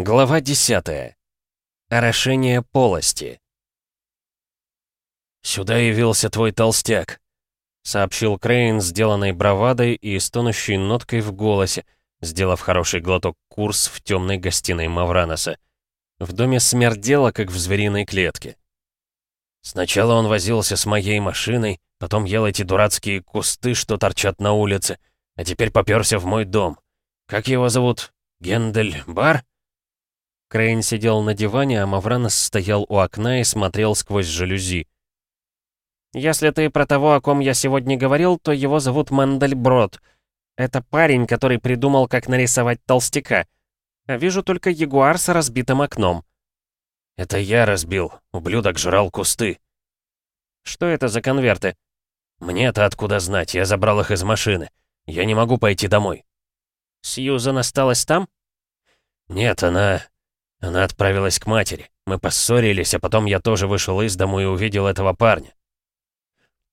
Глава 10. Орошение полости. «Сюда явился твой толстяк», — сообщил Крейн, сделанной бравадой и стонущей ноткой в голосе, сделав хороший глоток курс в темной гостиной Мавраноса. В доме смердело, как в звериной клетке. Сначала он возился с моей машиной, потом ел эти дурацкие кусты, что торчат на улице, а теперь попёрся в мой дом. Как его зовут? Гендель Бар? Крейн сидел на диване, а Мавранос стоял у окна и смотрел сквозь жалюзи. «Если ты про того, о ком я сегодня говорил, то его зовут Мандельброд. Это парень, который придумал, как нарисовать толстяка. А вижу только ягуар с разбитым окном». «Это я разбил. Ублюдок жрал кусты». «Что это за конверты?» «Мне-то откуда знать? Я забрал их из машины. Я не могу пойти домой». «Сьюзан осталась там?» «Нет, она... Она отправилась к матери. Мы поссорились, а потом я тоже вышел из дому и увидел этого парня.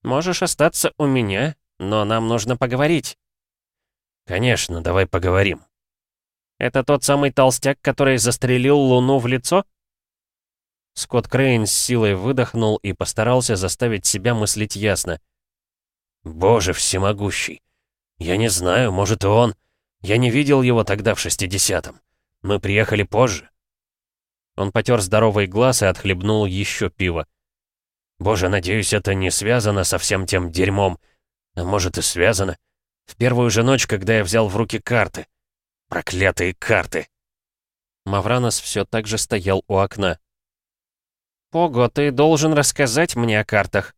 «Можешь остаться у меня, но нам нужно поговорить». «Конечно, давай поговорим». «Это тот самый толстяк, который застрелил Луну в лицо?» Скотт Крейн с силой выдохнул и постарался заставить себя мыслить ясно. «Боже всемогущий! Я не знаю, может и он. Я не видел его тогда в шестидесятом. Мы приехали позже. Он потер здоровый глаз и отхлебнул еще пиво. «Боже, надеюсь, это не связано со всем тем дерьмом. А может и связано. В первую же ночь, когда я взял в руки карты. Проклятые карты!» Мавранос все так же стоял у окна. «Пого, ты должен рассказать мне о картах».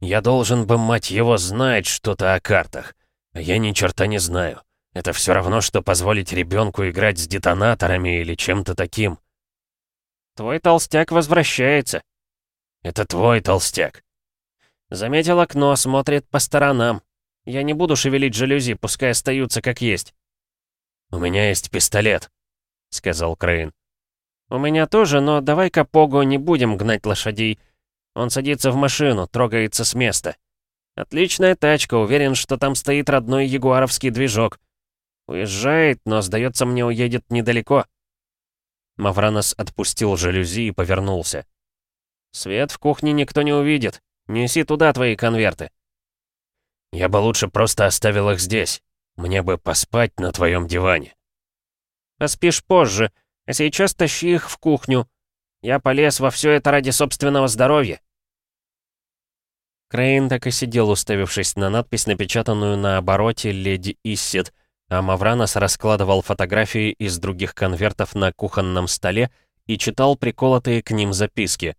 «Я должен бы, мать его, знать что-то о картах. А я ни черта не знаю. Это все равно, что позволить ребенку играть с детонаторами или чем-то таким. Твой толстяк возвращается. Это твой толстяк. Заметил окно, смотрит по сторонам. Я не буду шевелить жалюзи, пускай остаются как есть. У меня есть пистолет, сказал Крейн. У меня тоже, но давай-ка Пого не будем гнать лошадей. Он садится в машину, трогается с места. Отличная тачка, уверен, что там стоит родной ягуаровский движок. Уезжает, но, сдается мне, уедет недалеко. Мавранос отпустил жалюзи и повернулся. «Свет в кухне никто не увидит. Неси туда твои конверты». «Я бы лучше просто оставил их здесь. Мне бы поспать на твоем диване». «Поспишь позже, а сейчас тащи их в кухню. Я полез во все это ради собственного здоровья». Крейн так и сидел, уставившись на надпись, напечатанную на обороте «Леди Иссет», а Мавранос раскладывал фотографии из других конвертов на кухонном столе и читал приколотые к ним записки.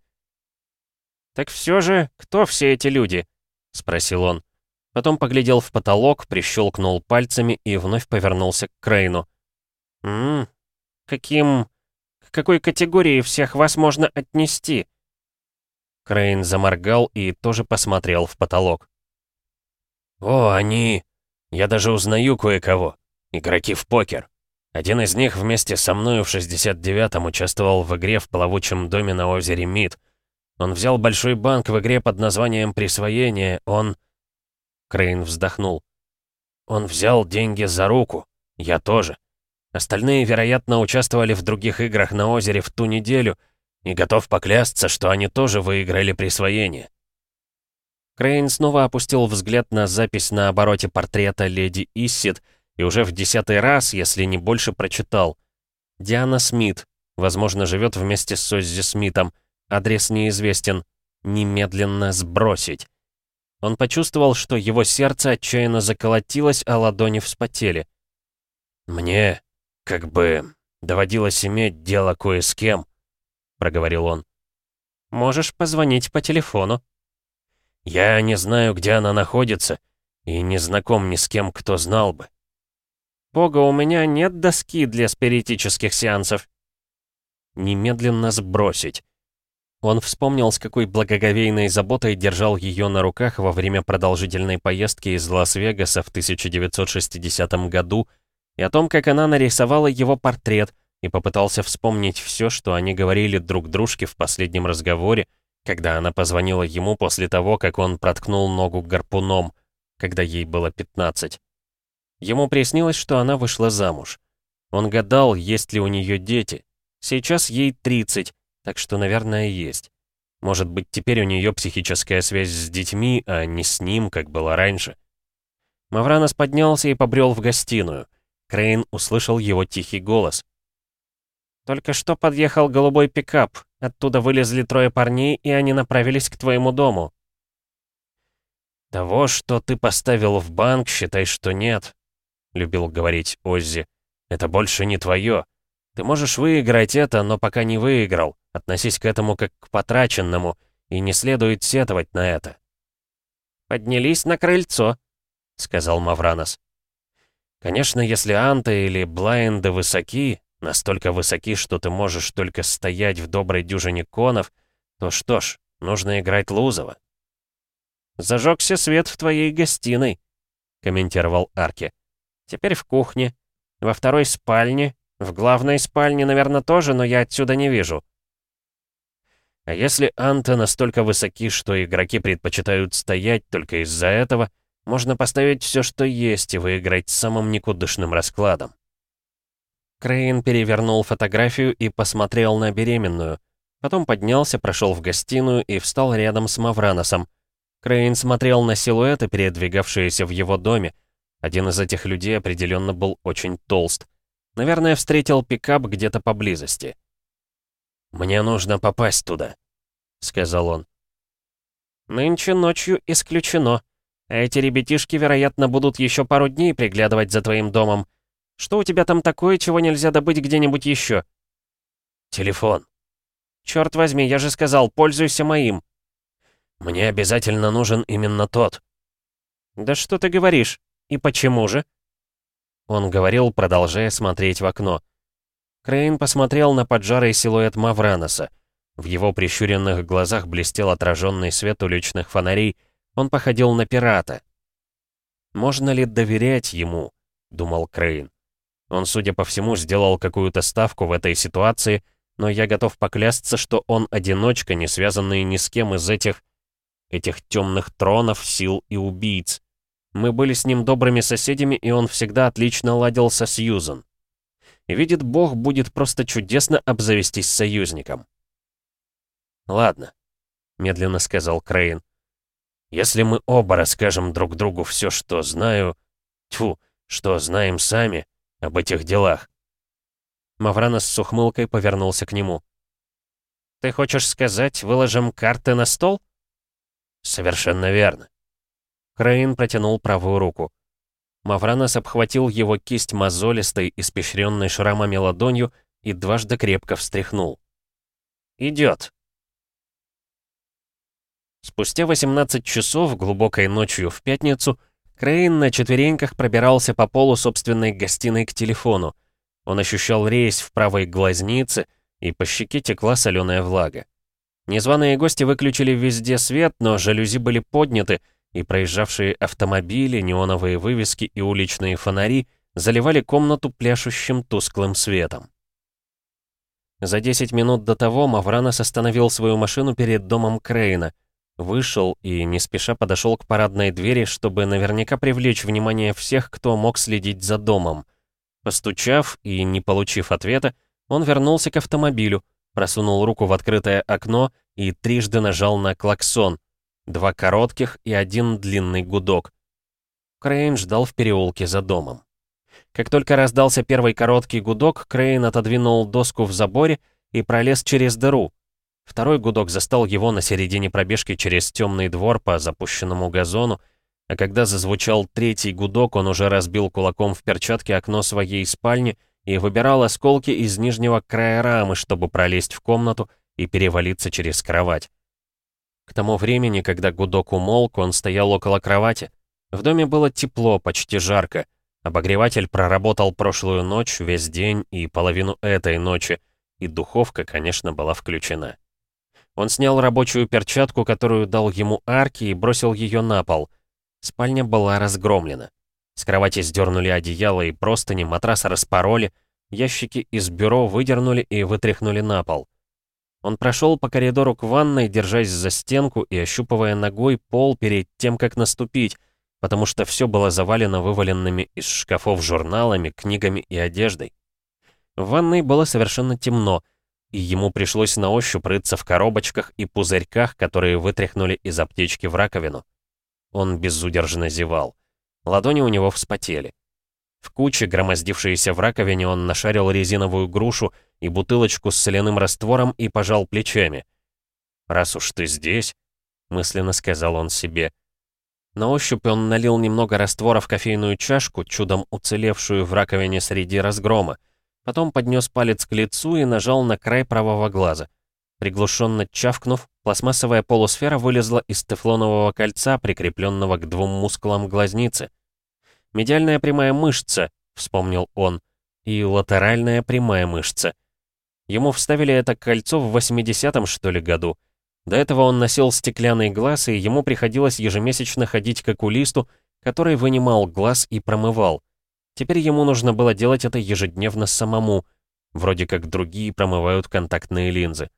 «Так все же, кто все эти люди?» — спросил он. Потом поглядел в потолок, прищелкнул пальцами и вновь повернулся к Крейну. «Ммм, каким... к какой категории всех вас можно отнести?» Крейн заморгал и тоже посмотрел в потолок. «О, они...» Я даже узнаю кое-кого. Игроки в покер. Один из них вместе со мною в 69-м участвовал в игре в плавучем доме на озере Мид. Он взял большой банк в игре под названием «Присвоение». Он... Крейн вздохнул. Он взял деньги за руку. Я тоже. Остальные, вероятно, участвовали в других играх на озере в ту неделю, и готов поклясться, что они тоже выиграли присвоение. Крейн снова опустил взгляд на запись на обороте портрета леди Иссид и уже в десятый раз, если не больше, прочитал. Диана Смит, возможно, живет вместе с Соззи Смитом. Адрес неизвестен. Немедленно сбросить. Он почувствовал, что его сердце отчаянно заколотилось, а ладони вспотели. «Мне, как бы, доводилось иметь дело кое с кем», — проговорил он. «Можешь позвонить по телефону», я не знаю, где она находится, и не знаком ни с кем, кто знал бы. Бога, у меня нет доски для спиритических сеансов. Немедленно сбросить. Он вспомнил, с какой благоговейной заботой держал ее на руках во время продолжительной поездки из Лас-Вегаса в 1960 году и о том, как она нарисовала его портрет, и попытался вспомнить все, что они говорили друг дружке в последнем разговоре, когда она позвонила ему после того, как он проткнул ногу гарпуном, когда ей было 15. Ему приснилось, что она вышла замуж. Он гадал, есть ли у нее дети. Сейчас ей 30, так что, наверное, есть. Может быть, теперь у нее психическая связь с детьми, а не с ним, как было раньше. Мавранос поднялся и побрел в гостиную. Крейн услышал его тихий голос. «Только что подъехал голубой пикап. Оттуда вылезли трое парней, и они направились к твоему дому». «Того, что ты поставил в банк, считай, что нет», — любил говорить Оззи. «Это больше не твое. Ты можешь выиграть это, но пока не выиграл. Относись к этому как к потраченному, и не следует сетовать на это». «Поднялись на крыльцо», — сказал Мавранос. «Конечно, если Анта или Блайнды высоки, настолько высоки, что ты можешь только стоять в доброй дюжине конов, то что ж, нужно играть Лузова». «Зажегся свет в твоей гостиной», — комментировал Арки. «Теперь в кухне, во второй спальне, в главной спальне, наверное, тоже, но я отсюда не вижу». А если анты настолько высоки, что игроки предпочитают стоять только из-за этого, можно поставить все, что есть, и выиграть самым никудышным раскладом. Крейн перевернул фотографию и посмотрел на беременную. Потом поднялся, прошел в гостиную и встал рядом с Мавраносом. Крейн смотрел на силуэты, передвигавшиеся в его доме. Один из этих людей определенно был очень толст. Наверное, встретил пикап где-то поблизости. «Мне нужно попасть туда», — сказал он. «Нынче ночью исключено. А эти ребятишки, вероятно, будут еще пару дней приглядывать за твоим домом. Что у тебя там такое, чего нельзя добыть где-нибудь еще?» «Телефон». «Черт возьми, я же сказал, пользуйся моим». «Мне обязательно нужен именно тот». «Да что ты говоришь? И почему же?» Он говорил, продолжая смотреть в окно. Крейн посмотрел на поджарый силуэт Мавраноса. В его прищуренных глазах блестел отраженный свет уличных фонарей. Он походил на пирата. «Можно ли доверять ему?» — думал Крейн. Он, судя по всему, сделал какую-то ставку в этой ситуации, но я готов поклясться, что он одиночка, не связанный ни с кем из этих... этих темных тронов, сил и убийц. Мы были с ним добрыми соседями, и он всегда отлично ладил со Сьюзан. Видит Бог, будет просто чудесно обзавестись союзником. «Ладно», — медленно сказал Крейн. «Если мы оба расскажем друг другу все, что знаю... Тьфу, что знаем сами об этих делах». Мавранос с ухмылкой повернулся к нему. «Ты хочешь сказать, выложим карты на стол?» «Совершенно верно». Крейн протянул правую руку. Мавранос обхватил его кисть мозолистой, испещренной шрамами ладонью и дважды крепко встряхнул. «Идет!» Спустя 18 часов, глубокой ночью в пятницу, Крейн на четвереньках пробирался по полу собственной гостиной к телефону. Он ощущал рейс в правой глазнице, и по щеке текла соленая влага. Незваные гости выключили везде свет, но жалюзи были подняты, и проезжавшие автомобили, неоновые вывески и уличные фонари заливали комнату пляшущим тусклым светом. За 10 минут до того Мавранос остановил свою машину перед домом Крейна, вышел и не спеша подошел к парадной двери, чтобы наверняка привлечь внимание всех, кто мог следить за домом. Постучав и не получив ответа, он вернулся к автомобилю, просунул руку в открытое окно и трижды нажал на клаксон, Два коротких и один длинный гудок. Крейн ждал в переулке за домом. Как только раздался первый короткий гудок, Крейн отодвинул доску в заборе и пролез через дыру. Второй гудок застал его на середине пробежки через темный двор по запущенному газону, а когда зазвучал третий гудок, он уже разбил кулаком в перчатке окно своей спальни и выбирал осколки из нижнего края рамы, чтобы пролезть в комнату и перевалиться через кровать. К тому времени, когда гудок умолк, он стоял около кровати. В доме было тепло, почти жарко. Обогреватель проработал прошлую ночь, весь день и половину этой ночи, и духовка, конечно, была включена. Он снял рабочую перчатку, которую дал ему Арки, и бросил ее на пол. Спальня была разгромлена. С кровати сдернули одеяло и простыни, матрас распороли, ящики из бюро выдернули и вытряхнули на пол. Он прошел по коридору к ванной, держась за стенку и ощупывая ногой пол перед тем, как наступить, потому что все было завалено вываленными из шкафов журналами, книгами и одеждой. В ванной было совершенно темно, и ему пришлось на ощупь рыться в коробочках и пузырьках, которые вытряхнули из аптечки в раковину. Он безудержно зевал. Ладони у него вспотели. В куче, громоздившейся в раковине, он нашарил резиновую грушу и бутылочку с соляным раствором и пожал плечами. «Раз уж ты здесь», — мысленно сказал он себе. На ощупь он налил немного раствора в кофейную чашку, чудом уцелевшую в раковине среди разгрома. Потом поднес палец к лицу и нажал на край правого глаза. Приглушенно чавкнув, пластмассовая полусфера вылезла из тефлонового кольца, прикрепленного к двум мускулам глазницы. «Медиальная прямая мышца», — вспомнил он, — «и латеральная прямая мышца». Ему вставили это кольцо в 80-м, что ли, году. До этого он носил стеклянный глаз, и ему приходилось ежемесячно ходить к окулисту, который вынимал глаз и промывал. Теперь ему нужно было делать это ежедневно самому, вроде как другие промывают контактные линзы.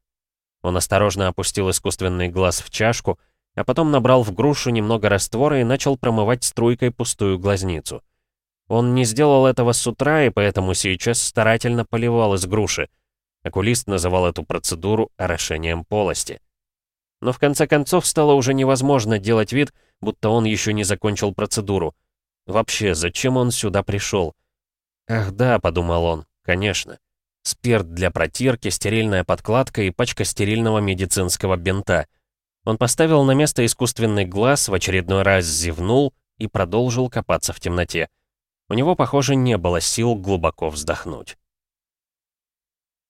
Он осторожно опустил искусственный глаз в чашку, а потом набрал в грушу немного раствора и начал промывать струйкой пустую глазницу. Он не сделал этого с утра и поэтому сейчас старательно поливал из груши. Окулист называл эту процедуру орошением полости. Но в конце концов стало уже невозможно делать вид, будто он еще не закончил процедуру. Вообще, зачем он сюда пришел? «Ах да», — подумал он, — «конечно. Спирт для протирки, стерильная подкладка и пачка стерильного медицинского бинта. Он поставил на место искусственный глаз, в очередной раз зевнул и продолжил копаться в темноте. У него, похоже, не было сил глубоко вздохнуть.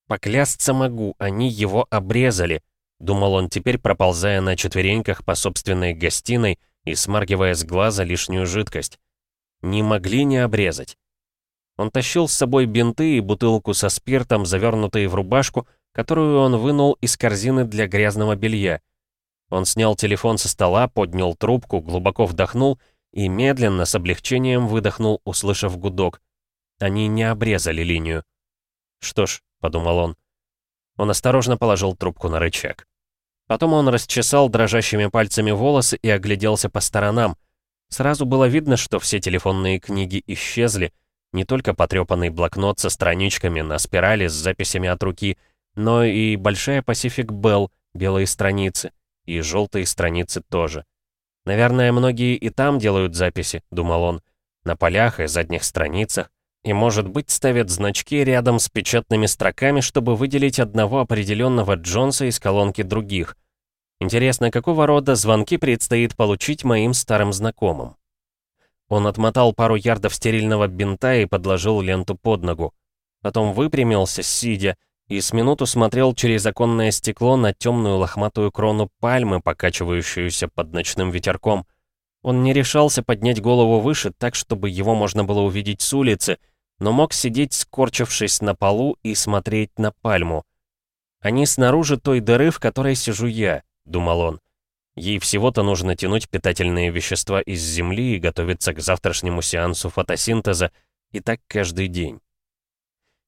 «Поклясться могу, они его обрезали», — думал он теперь, проползая на четвереньках по собственной гостиной и смаргивая с глаза лишнюю жидкость. «Не могли не обрезать». Он тащил с собой бинты и бутылку со спиртом, завернутые в рубашку, которую он вынул из корзины для грязного белья. Он снял телефон со стола, поднял трубку, глубоко вдохнул и медленно, с облегчением выдохнул, услышав гудок. Они не обрезали линию. «Что ж», — подумал он. Он осторожно положил трубку на рычаг. Потом он расчесал дрожащими пальцами волосы и огляделся по сторонам. Сразу было видно, что все телефонные книги исчезли, не только потрепанный блокнот со страничками на спирали с записями от руки, но и большая Pacific Bell, белые страницы, и желтые страницы тоже. Наверное, многие и там делают записи, думал он, на полях и задних страницах, и, может быть, ставят значки рядом с печатными строками, чтобы выделить одного определенного Джонса из колонки других. Интересно, какого рода звонки предстоит получить моим старым знакомым? Он отмотал пару ярдов стерильного бинта и подложил ленту под ногу. Потом выпрямился, сидя, и с минуту смотрел через оконное стекло на темную лохматую крону пальмы, покачивающуюся под ночным ветерком. Он не решался поднять голову выше так, чтобы его можно было увидеть с улицы, но мог сидеть, скорчившись на полу и смотреть на пальму. «Они снаружи той дыры, в которой сижу я», — думал он. Ей всего-то нужно тянуть питательные вещества из земли и готовиться к завтрашнему сеансу фотосинтеза, и так каждый день.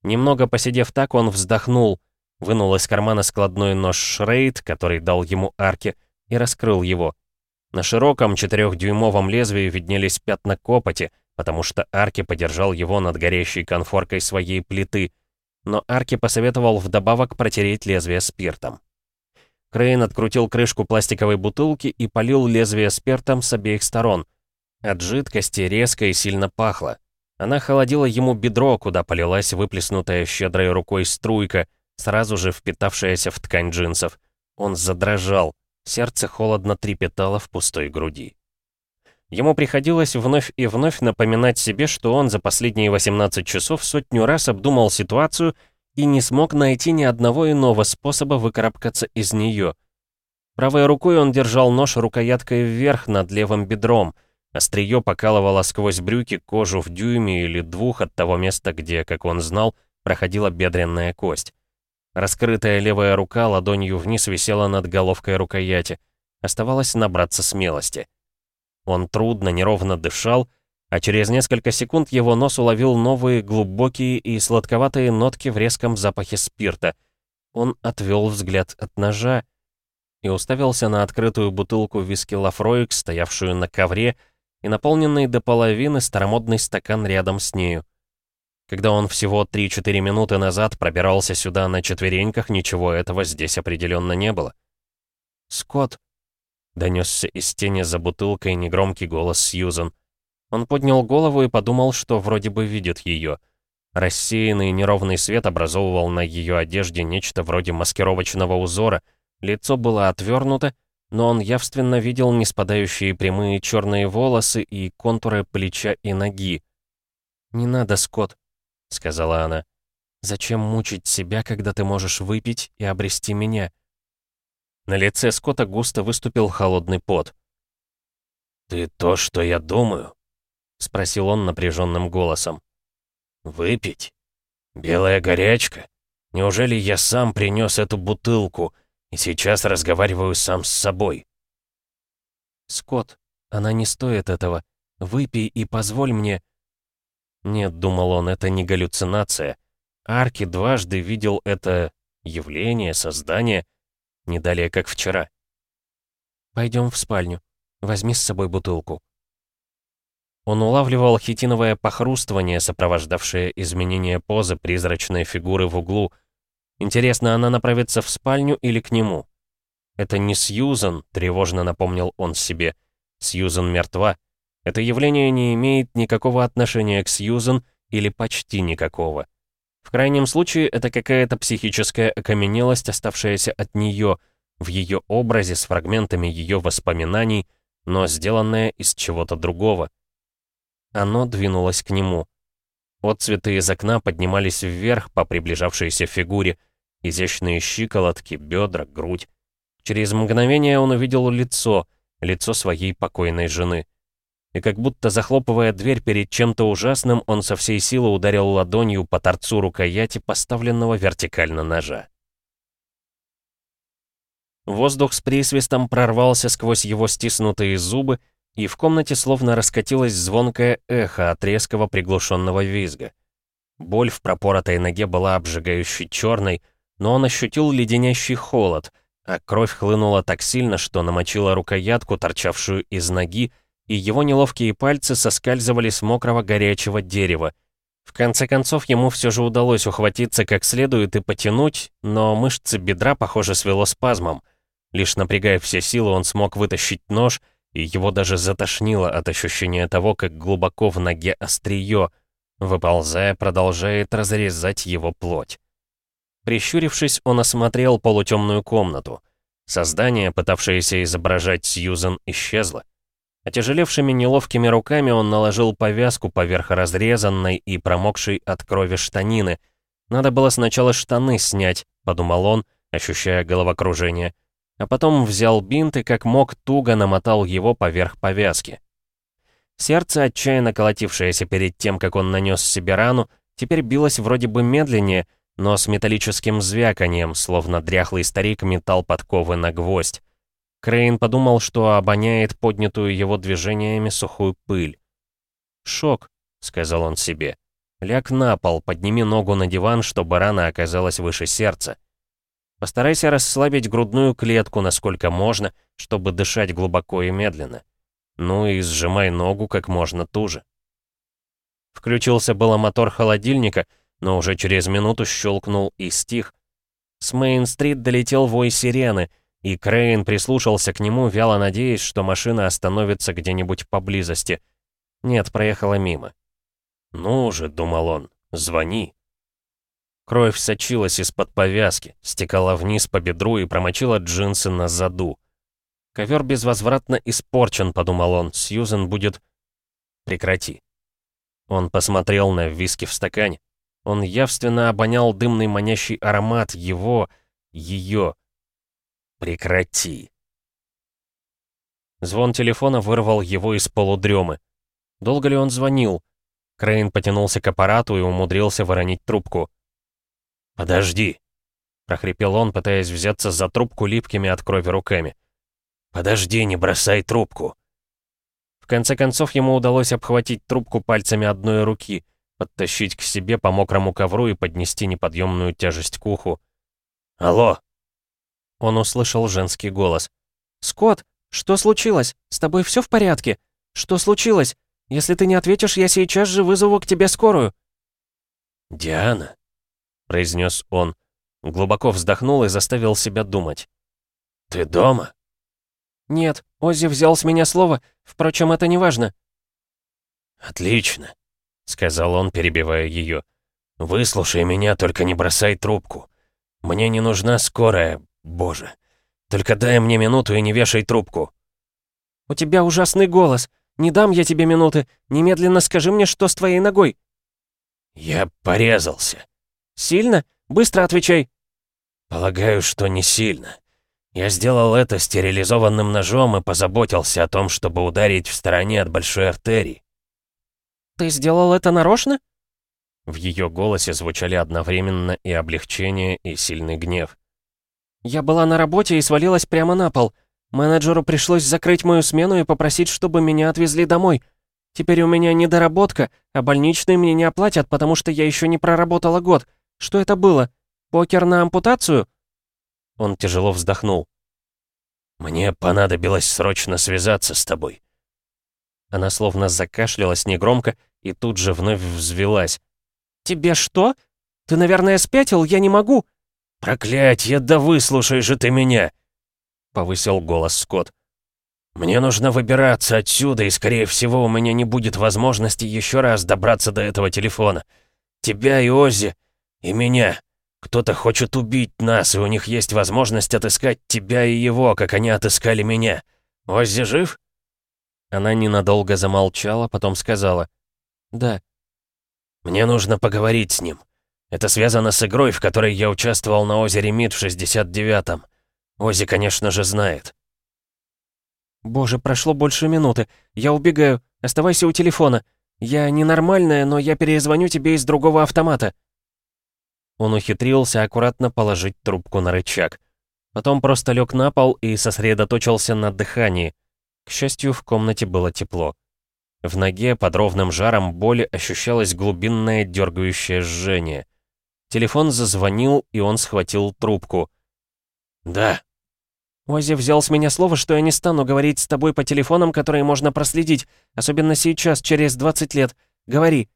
Немного посидев так, он вздохнул, вынул из кармана складной нож Шрейд, который дал ему арки, и раскрыл его. На широком четырехдюймовом лезвии виднелись пятна копоти, потому что Арки подержал его над горящей конфоркой своей плиты, но Арки посоветовал вдобавок протереть лезвие спиртом. Крейн открутил крышку пластиковой бутылки и полил лезвие спиртом с обеих сторон. От жидкости резко и сильно пахло. Она холодила ему бедро, куда полилась выплеснутая щедрой рукой струйка, сразу же впитавшаяся в ткань джинсов. Он задрожал, сердце холодно трепетало в пустой груди. Ему приходилось вновь и вновь напоминать себе, что он за последние 18 часов сотню раз обдумал ситуацию и не смог найти ни одного иного способа выкарабкаться из нее. Правой рукой он держал нож рукояткой вверх над левым бедром. Острие покалывало сквозь брюки кожу в дюйме или двух от того места, где, как он знал, проходила бедренная кость. Раскрытая левая рука ладонью вниз висела над головкой рукояти. Оставалось набраться смелости. Он трудно, неровно дышал, а через несколько секунд его нос уловил новые глубокие и сладковатые нотки в резком запахе спирта. Он отвел взгляд от ножа и уставился на открытую бутылку виски Лафроик, стоявшую на ковре, и наполненный до половины старомодный стакан рядом с нею. Когда он всего 3-4 минуты назад пробирался сюда на четвереньках, ничего этого здесь определенно не было. «Скотт!» — донесся из тени за бутылкой негромкий голос Сьюзан. Он поднял голову и подумал, что вроде бы видит ее. Рассеянный неровный свет образовывал на ее одежде нечто вроде маскировочного узора, лицо было отвернуто, но он явственно видел неспадающие прямые черные волосы и контуры плеча и ноги. «Не надо, Скотт», — сказала она. «Зачем мучить себя, когда ты можешь выпить и обрести меня?» На лице Скотта густо выступил холодный пот. «Ты то, что я думаю?» — спросил он напряженным голосом. «Выпить? Белая горячка? Неужели я сам принес эту бутылку и сейчас разговариваю сам с собой?» «Скотт, она не стоит этого. Выпей и позволь мне...» Нет, думал он, это не галлюцинация. Арки дважды видел это явление, создание, не далее, как вчера. «Пойдем в спальню. Возьми с собой бутылку». Он улавливал хитиновое похрустывание, сопровождавшее изменение позы призрачной фигуры в углу. Интересно, она направится в спальню или к нему? «Это не Сьюзан», — тревожно напомнил он себе. «Сьюзан мертва. Это явление не имеет никакого отношения к Сьюзан или почти никакого. В крайнем случае, это какая-то психическая окаменелость, оставшаяся от нее, в ее образе с фрагментами ее воспоминаний, но сделанная из чего-то другого. Оно двинулось к нему. Отцветы из окна поднимались вверх по приближавшейся фигуре, изящные щиколотки, бедра, грудь. Через мгновение он увидел лицо, лицо своей покойной жены. И как будто захлопывая дверь перед чем-то ужасным, он со всей силы ударил ладонью по торцу рукояти поставленного вертикально ножа. Воздух с присвистом прорвался сквозь его стиснутые зубы, и в комнате словно раскатилось звонкое эхо от резкого приглушенного визга. Боль в пропоротой ноге была обжигающей черной, но он ощутил леденящий холод, а кровь хлынула так сильно, что намочила рукоятку, торчавшую из ноги, и его неловкие пальцы соскальзывали с мокрого горячего дерева. В конце концов, ему все же удалось ухватиться как следует и потянуть, но мышцы бедра, похоже, свело спазмом. Лишь напрягая все силы, он смог вытащить нож — и его даже затошнило от ощущения того, как глубоко в ноге острие, выползая, продолжает разрезать его плоть. Прищурившись, он осмотрел полутемную комнату. Создание, пытавшееся изображать Сьюзен, исчезло. Отяжелевшими неловкими руками он наложил повязку поверх разрезанной и промокшей от крови штанины. «Надо было сначала штаны снять», — подумал он, ощущая головокружение а потом взял бинт и как мог туго намотал его поверх повязки. Сердце, отчаянно колотившееся перед тем, как он нанес себе рану, теперь билось вроде бы медленнее, но с металлическим звяканием, словно дряхлый старик метал подковы на гвоздь. Крейн подумал, что обоняет поднятую его движениями сухую пыль. «Шок», — сказал он себе. «Ляг на пол, подними ногу на диван, чтобы рана оказалась выше сердца». Постарайся расслабить грудную клетку, насколько можно, чтобы дышать глубоко и медленно. Ну и сжимай ногу как можно туже. Включился было мотор холодильника, но уже через минуту щелкнул и стих. С Мейн-стрит долетел вой сирены, и Крейн прислушался к нему, вяло надеясь, что машина остановится где-нибудь поблизости. Нет, проехала мимо. «Ну же», — думал он, — «звони». Кровь сочилась из-под повязки, стекала вниз по бедру и промочила джинсы на заду. «Ковер безвозвратно испорчен», — подумал он. «Сьюзен будет...» «Прекрати». Он посмотрел на виски в стакане. Он явственно обонял дымный манящий аромат его, ее. «Прекрати». Звон телефона вырвал его из полудремы. Долго ли он звонил? Крейн потянулся к аппарату и умудрился воронить трубку. «Подожди!» — прохрипел он, пытаясь взяться за трубку липкими от крови руками. «Подожди, не бросай трубку!» В конце концов, ему удалось обхватить трубку пальцами одной руки, подтащить к себе по мокрому ковру и поднести неподъемную тяжесть к уху. «Алло!» Он услышал женский голос. «Скотт, что случилось? С тобой все в порядке? Что случилось? Если ты не ответишь, я сейчас же вызову к тебе скорую». «Диана?» — произнес он. Глубоко вздохнул и заставил себя думать. «Ты дома?» «Нет, Оззи взял с меня слово. Впрочем, это не важно». «Отлично», — сказал он, перебивая ее. «Выслушай меня, только не бросай трубку. Мне не нужна скорая, боже. Только дай мне минуту и не вешай трубку». «У тебя ужасный голос. Не дам я тебе минуты. Немедленно скажи мне, что с твоей ногой». «Я порезался». «Сильно? Быстро отвечай». «Полагаю, что не сильно. Я сделал это стерилизованным ножом и позаботился о том, чтобы ударить в стороне от большой артерии». «Ты сделал это нарочно?» В ее голосе звучали одновременно и облегчение, и сильный гнев. «Я была на работе и свалилась прямо на пол. Менеджеру пришлось закрыть мою смену и попросить, чтобы меня отвезли домой. Теперь у меня недоработка, а больничные мне не оплатят, потому что я еще не проработала год. Что это было? Покер на ампутацию?» Он тяжело вздохнул. «Мне понадобилось срочно связаться с тобой». Она словно закашлялась негромко и тут же вновь взвелась. «Тебе что? Ты, наверное, спятил? Я не могу!» «Проклятье, да выслушай же ты меня!» Повысил голос Скотт. «Мне нужно выбираться отсюда, и, скорее всего, у меня не будет возможности еще раз добраться до этого телефона. Тебя и Оззи, и меня. Кто-то хочет убить нас, и у них есть возможность отыскать тебя и его, как они отыскали меня. Оззи жив?» Она ненадолго замолчала, потом сказала. «Да». «Мне нужно поговорить с ним. Это связано с игрой, в которой я участвовал на озере Мид в 69-м. Ози, конечно же, знает». «Боже, прошло больше минуты. Я убегаю. Оставайся у телефона. Я ненормальная, но я перезвоню тебе из другого автомата». Он ухитрился аккуратно положить трубку на рычаг. Потом просто лег на пол и сосредоточился на дыхании. К счастью, в комнате было тепло. В ноге под ровным жаром боли ощущалось глубинное дергающее жжение. Телефон зазвонил, и он схватил трубку. «Да». «Ози взял с меня слово, что я не стану говорить с тобой по телефонам, которые можно проследить, особенно сейчас, через 20 лет. Говори».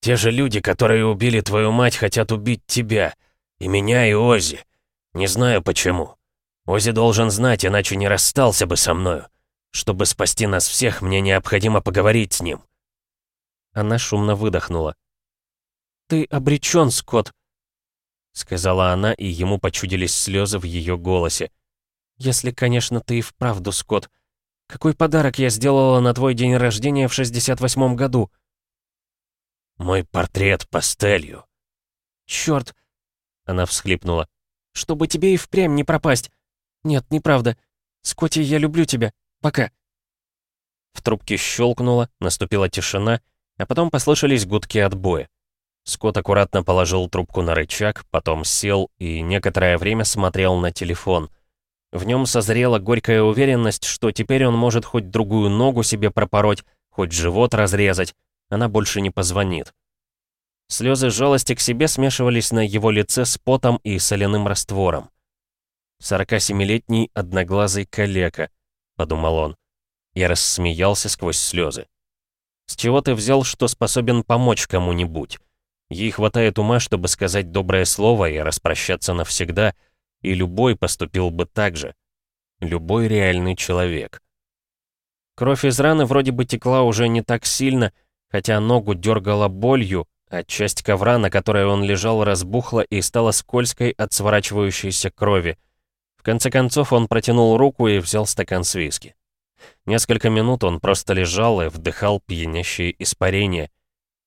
«Те же люди, которые убили твою мать, хотят убить тебя. И меня, и Ози. Не знаю почему. Ози должен знать, иначе не расстался бы со мною. Чтобы спасти нас всех, мне необходимо поговорить с ним». Она шумно выдохнула. «Ты обречен, Скотт», — сказала она, и ему почудились слезы в ее голосе. «Если, конечно, ты и вправду, Скотт. Какой подарок я сделала на твой день рождения в 68-м году?» «Мой портрет пастелью». «Чёрт!» — она всхлипнула. «Чтобы тебе и впрямь не пропасть. Нет, неправда. Скотти, я люблю тебя. Пока». В трубке щелкнуло, наступила тишина, а потом послышались гудки отбоя. Скотт аккуратно положил трубку на рычаг, потом сел и некоторое время смотрел на телефон. В нем созрела горькая уверенность, что теперь он может хоть другую ногу себе пропороть, хоть живот разрезать, она больше не позвонит. Слезы жалости к себе смешивались на его лице с потом и соляным раствором. «47-летний одноглазый калека», — подумал он. Я рассмеялся сквозь слезы. «С чего ты взял, что способен помочь кому-нибудь?» Ей хватает ума, чтобы сказать доброе слово и распрощаться навсегда, и любой поступил бы так же. Любой реальный человек. Кровь из раны вроде бы текла уже не так сильно, хотя ногу дергала болью, а часть ковра, на которой он лежал, разбухла и стала скользкой от сворачивающейся крови. В конце концов он протянул руку и взял стакан с виски. Несколько минут он просто лежал и вдыхал пьянящие испарения —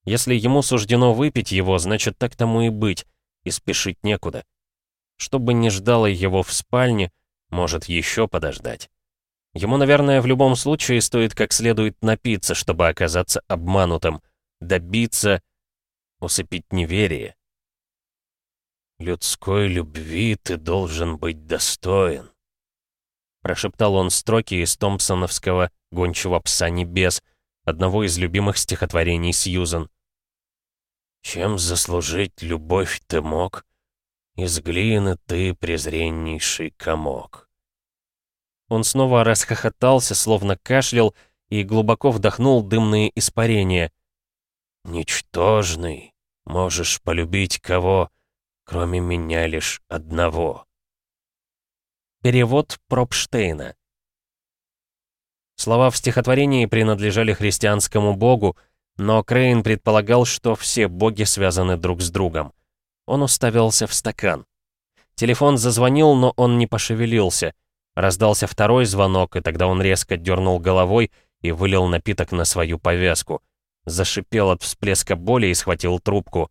если ему суждено выпить его, значит так тому и быть, и спешить некуда. Что бы ни ждало его в спальне, может еще подождать. Ему, наверное, в любом случае стоит как следует напиться, чтобы оказаться обманутым, добиться, усыпить неверие. «Людской любви ты должен быть достоин», прошептал он строки из Томпсоновского «Гончего пса небес», одного из любимых стихотворений Сьюзан. «Чем заслужить любовь ты мог? Из глины ты презреннейший комок». Он снова расхохотался, словно кашлял, и глубоко вдохнул дымные испарения. «Ничтожный, можешь полюбить кого, кроме меня лишь одного». Перевод Пропштейна. Слова в стихотворении принадлежали христианскому богу, но Крейн предполагал, что все боги связаны друг с другом. Он уставился в стакан. Телефон зазвонил, но он не пошевелился. Раздался второй звонок, и тогда он резко дернул головой и вылил напиток на свою повязку. Зашипел от всплеска боли и схватил трубку.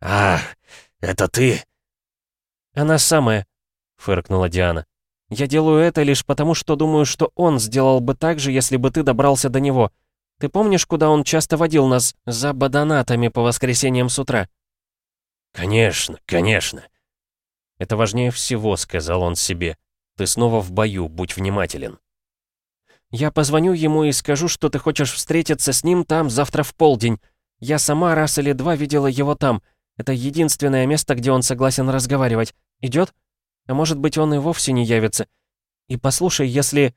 «Ах, это ты?» «Она самая», — фыркнула Диана. «Я делаю это лишь потому, что думаю, что он сделал бы так же, если бы ты добрался до него. Ты помнишь, куда он часто водил нас за бадонатами по воскресеньям с утра?» «Конечно, конечно». «Это важнее всего», — сказал он себе. «Ты снова в бою, будь внимателен». «Я позвоню ему и скажу, что ты хочешь встретиться с ним там завтра в полдень. Я сама раз или два видела его там. Это единственное место, где он согласен разговаривать. Идет? А может быть, он и вовсе не явится. И послушай, если...»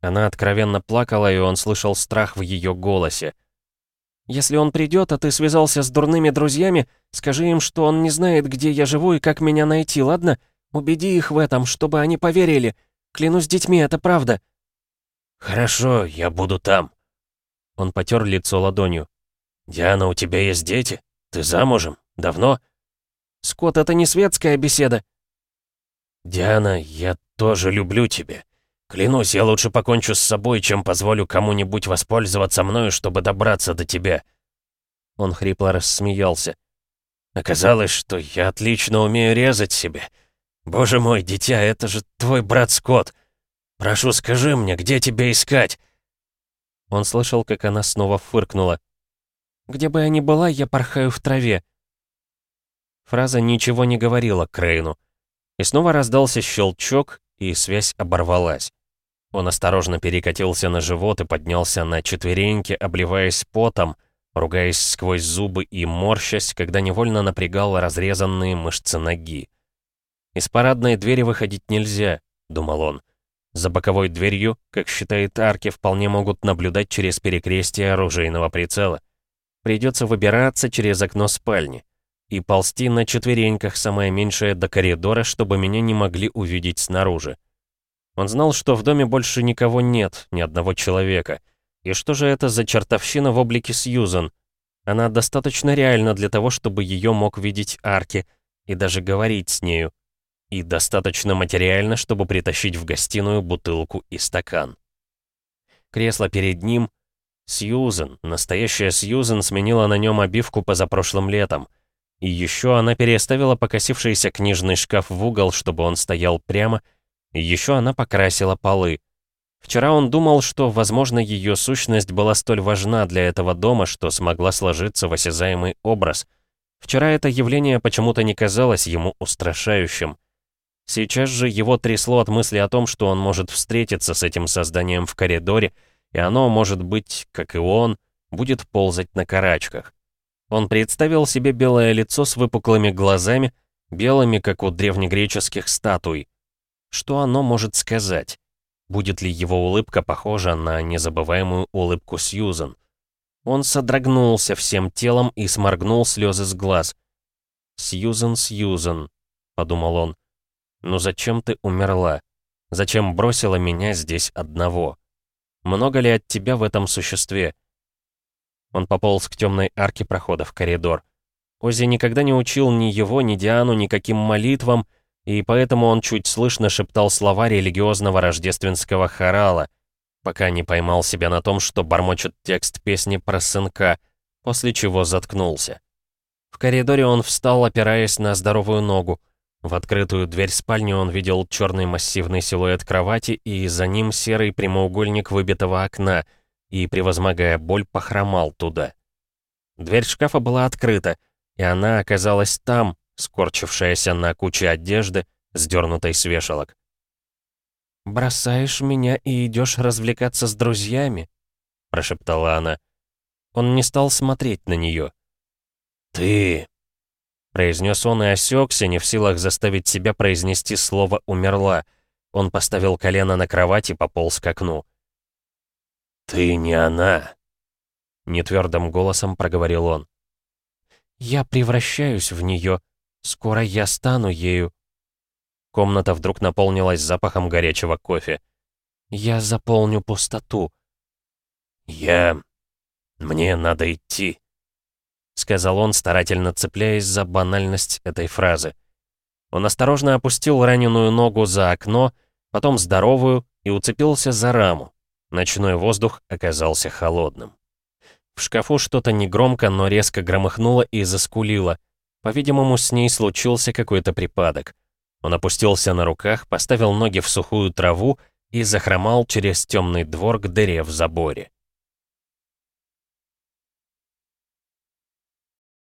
Она откровенно плакала, и он слышал страх в ее голосе. «Если он придет, а ты связался с дурными друзьями, скажи им, что он не знает, где я живу и как меня найти, ладно? Убеди их в этом, чтобы они поверили. Клянусь детьми, это правда». «Хорошо, я буду там». Он потер лицо ладонью. «Диана, у тебя есть дети? Ты замужем? Давно?» «Скотт, это не светская беседа». «Диана, я тоже люблю тебя. Клянусь, я лучше покончу с собой, чем позволю кому-нибудь воспользоваться мною, чтобы добраться до тебя». Он хрипло рассмеялся. «Оказалось, что я отлично умею резать себя. Боже мой, дитя, это же твой брат Скотт. Прошу, скажи мне, где тебя искать?» Он слышал, как она снова фыркнула. «Где бы я ни была, я порхаю в траве». Фраза ничего не говорила Крейну. И снова раздался щелчок, и связь оборвалась. Он осторожно перекатился на живот и поднялся на четвереньки, обливаясь потом, ругаясь сквозь зубы и морщась, когда невольно напрягал разрезанные мышцы ноги. «Из парадной двери выходить нельзя», — думал он. За боковой дверью, как считает Арки, вполне могут наблюдать через перекрестие оружейного прицела. Придется выбираться через окно спальни и ползти на четвереньках самое меньшее до коридора, чтобы меня не могли увидеть снаружи. Он знал, что в доме больше никого нет, ни одного человека. И что же это за чертовщина в облике Сьюзан? Она достаточно реальна для того, чтобы ее мог видеть Арки и даже говорить с нею. И достаточно материально, чтобы притащить в гостиную бутылку и стакан. Кресло перед ним. Сьюзен, настоящая Сьюзен, сменила на нем обивку позапрошлым летом. И еще она переставила покосившийся книжный шкаф в угол, чтобы он стоял прямо, и еще она покрасила полы. Вчера он думал, что, возможно, ее сущность была столь важна для этого дома, что смогла сложиться в осязаемый образ. Вчера это явление почему-то не казалось ему устрашающим. Сейчас же его трясло от мысли о том, что он может встретиться с этим созданием в коридоре, и оно, может быть, как и он, будет ползать на карачках. Он представил себе белое лицо с выпуклыми глазами, белыми, как у древнегреческих статуй, что оно может сказать? Будет ли его улыбка похожа на незабываемую улыбку Сьюзан? Он содрогнулся всем телом и сморгнул слезы с глаз. «Сьюзан, Сьюзан», — подумал он, — «ну зачем ты умерла? Зачем бросила меня здесь одного? Много ли от тебя в этом существе?» Он пополз к темной арке прохода в коридор. Ози никогда не учил ни его, ни Диану никаким молитвам, и поэтому он чуть слышно шептал слова религиозного рождественского хорала, пока не поймал себя на том, что бормочет текст песни про сынка, после чего заткнулся. В коридоре он встал, опираясь на здоровую ногу. В открытую дверь спальни он видел черный массивный силуэт кровати и за ним серый прямоугольник выбитого окна, и, превозмогая боль, похромал туда. Дверь шкафа была открыта, и она оказалась там, скорчившаяся на куче одежды, сдернутой с вешалок. «Бросаешь меня и идешь развлекаться с друзьями?» — прошептала она. Он не стал смотреть на нее. «Ты...» — произнес он и осекся, не в силах заставить себя произнести слово «умерла». Он поставил колено на кровать и пополз к окну. «Ты не она!» — нетвердым голосом проговорил он. Я превращаюсь в нее. Скоро я стану ею. Комната вдруг наполнилась запахом горячего кофе. Я заполню пустоту. Я... Мне надо идти, сказал он, старательно цепляясь за банальность этой фразы. Он осторожно опустил раненую ногу за окно, потом здоровую и уцепился за раму. Ночной воздух оказался холодным. В шкафу что-то негромко, но резко громыхнуло и заскулило. По-видимому, с ней случился какой-то припадок. Он опустился на руках, поставил ноги в сухую траву и захромал через темный двор к дыре в заборе.